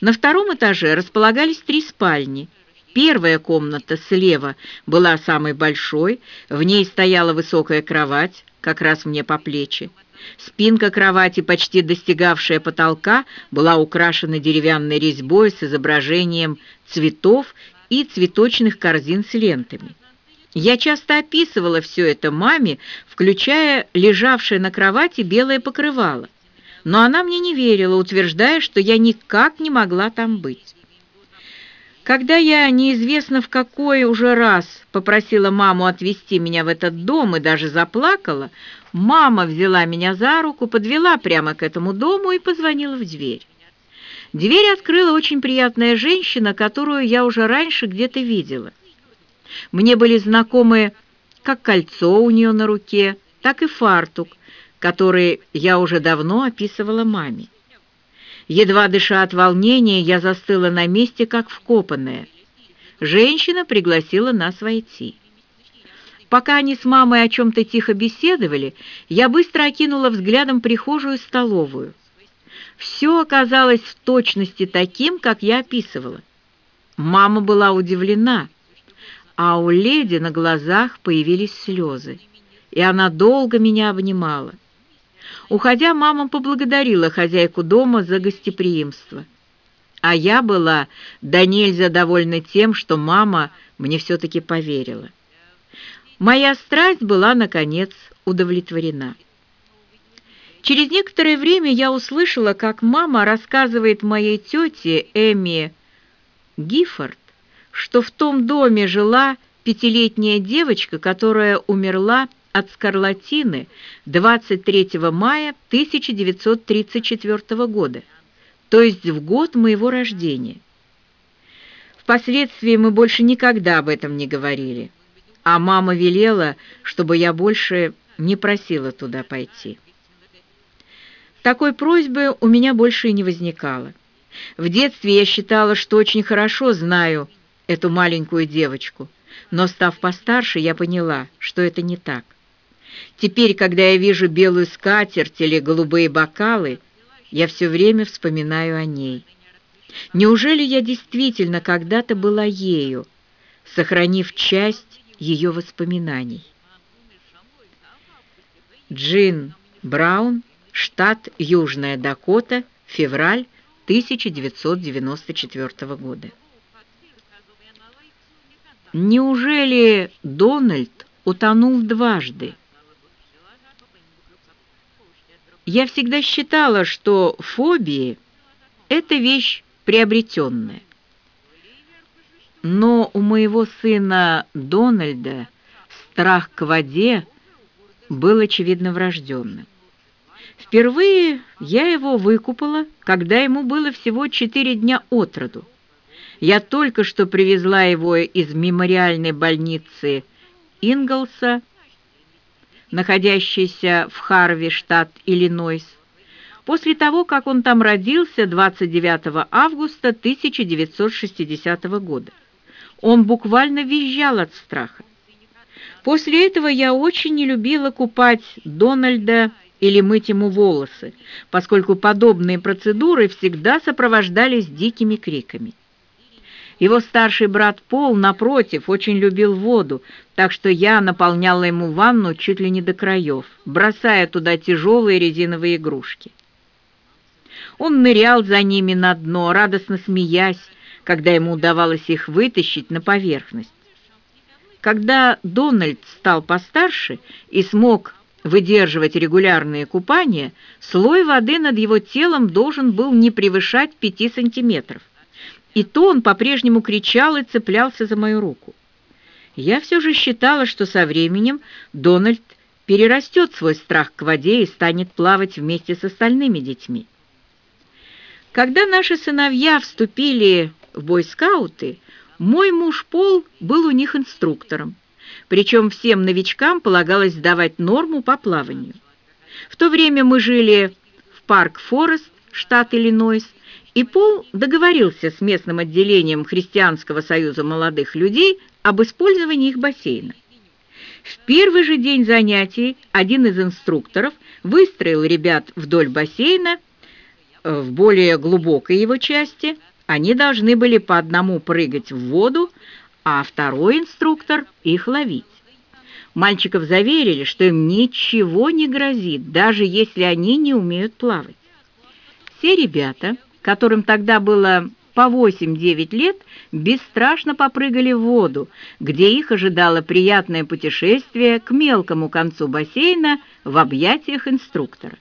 На втором этаже располагались три спальни. Первая комната слева была самой большой, в ней стояла высокая кровать, как раз мне по плечи. Спинка кровати, почти достигавшая потолка, была украшена деревянной резьбой с изображением цветов и цветочных корзин с лентами. Я часто описывала все это маме, включая лежавшее на кровати белое покрывало, но она мне не верила, утверждая, что я никак не могла там быть. Когда я неизвестно в какой уже раз попросила маму отвезти меня в этот дом и даже заплакала, мама взяла меня за руку, подвела прямо к этому дому и позвонила в дверь. Дверь открыла очень приятная женщина, которую я уже раньше где-то видела. Мне были знакомы как кольцо у нее на руке, так и фартук, который я уже давно описывала маме. Едва дыша от волнения, я застыла на месте, как вкопанная. Женщина пригласила нас войти. Пока они с мамой о чем-то тихо беседовали, я быстро окинула взглядом прихожую и столовую. Все оказалось в точности таким, как я описывала. Мама была удивлена, а у леди на глазах появились слезы, и она долго меня обнимала. Уходя, мама поблагодарила хозяйку дома за гостеприимство. А я была до нельзя довольна тем, что мама мне все-таки поверила. Моя страсть была, наконец, удовлетворена. Через некоторое время я услышала, как мама рассказывает моей тете Эми Гиффорд, что в том доме жила пятилетняя девочка, которая умерла от скарлатины 23 мая 1934 года, то есть в год моего рождения. Впоследствии мы больше никогда об этом не говорили, а мама велела, чтобы я больше не просила туда пойти. Такой просьбы у меня больше и не возникало. В детстве я считала, что очень хорошо знаю эту маленькую девочку, но, став постарше, я поняла, что это не так. Теперь, когда я вижу белую скатерть или голубые бокалы, я все время вспоминаю о ней. Неужели я действительно когда-то была ею, сохранив часть ее воспоминаний? Джин Браун, штат Южная Дакота, февраль 1994 года. Неужели Дональд утонул дважды? Я всегда считала, что фобии – это вещь приобретенная. Но у моего сына Дональда страх к воде был, очевидно, врожденным. Впервые я его выкупала, когда ему было всего четыре дня от роду. Я только что привезла его из мемориальной больницы Инглса находящийся в Харви, штат Иллинойс, после того, как он там родился 29 августа 1960 года. Он буквально визжал от страха. После этого я очень не любила купать Дональда или мыть ему волосы, поскольку подобные процедуры всегда сопровождались дикими криками. Его старший брат Пол, напротив, очень любил воду, так что я наполняла ему ванну чуть ли не до краев, бросая туда тяжелые резиновые игрушки. Он нырял за ними на дно, радостно смеясь, когда ему удавалось их вытащить на поверхность. Когда Дональд стал постарше и смог выдерживать регулярные купания, слой воды над его телом должен был не превышать пяти сантиметров и то он по-прежнему кричал и цеплялся за мою руку. Я все же считала, что со временем Дональд перерастет свой страх к воде и станет плавать вместе с остальными детьми. Когда наши сыновья вступили в бойскауты, мой муж Пол был у них инструктором, причем всем новичкам полагалось сдавать норму по плаванию. В то время мы жили в Парк-Форест, штат Иллинойс, и Пол договорился с местным отделением Христианского союза молодых людей об использовании их бассейна. В первый же день занятий один из инструкторов выстроил ребят вдоль бассейна в более глубокой его части они должны были по одному прыгать в воду, а второй инструктор их ловить. Мальчиков заверили, что им ничего не грозит, даже если они не умеют плавать. Все ребята, которым тогда было по 8-9 лет, бесстрашно попрыгали в воду, где их ожидало приятное путешествие к мелкому концу бассейна в объятиях инструктора.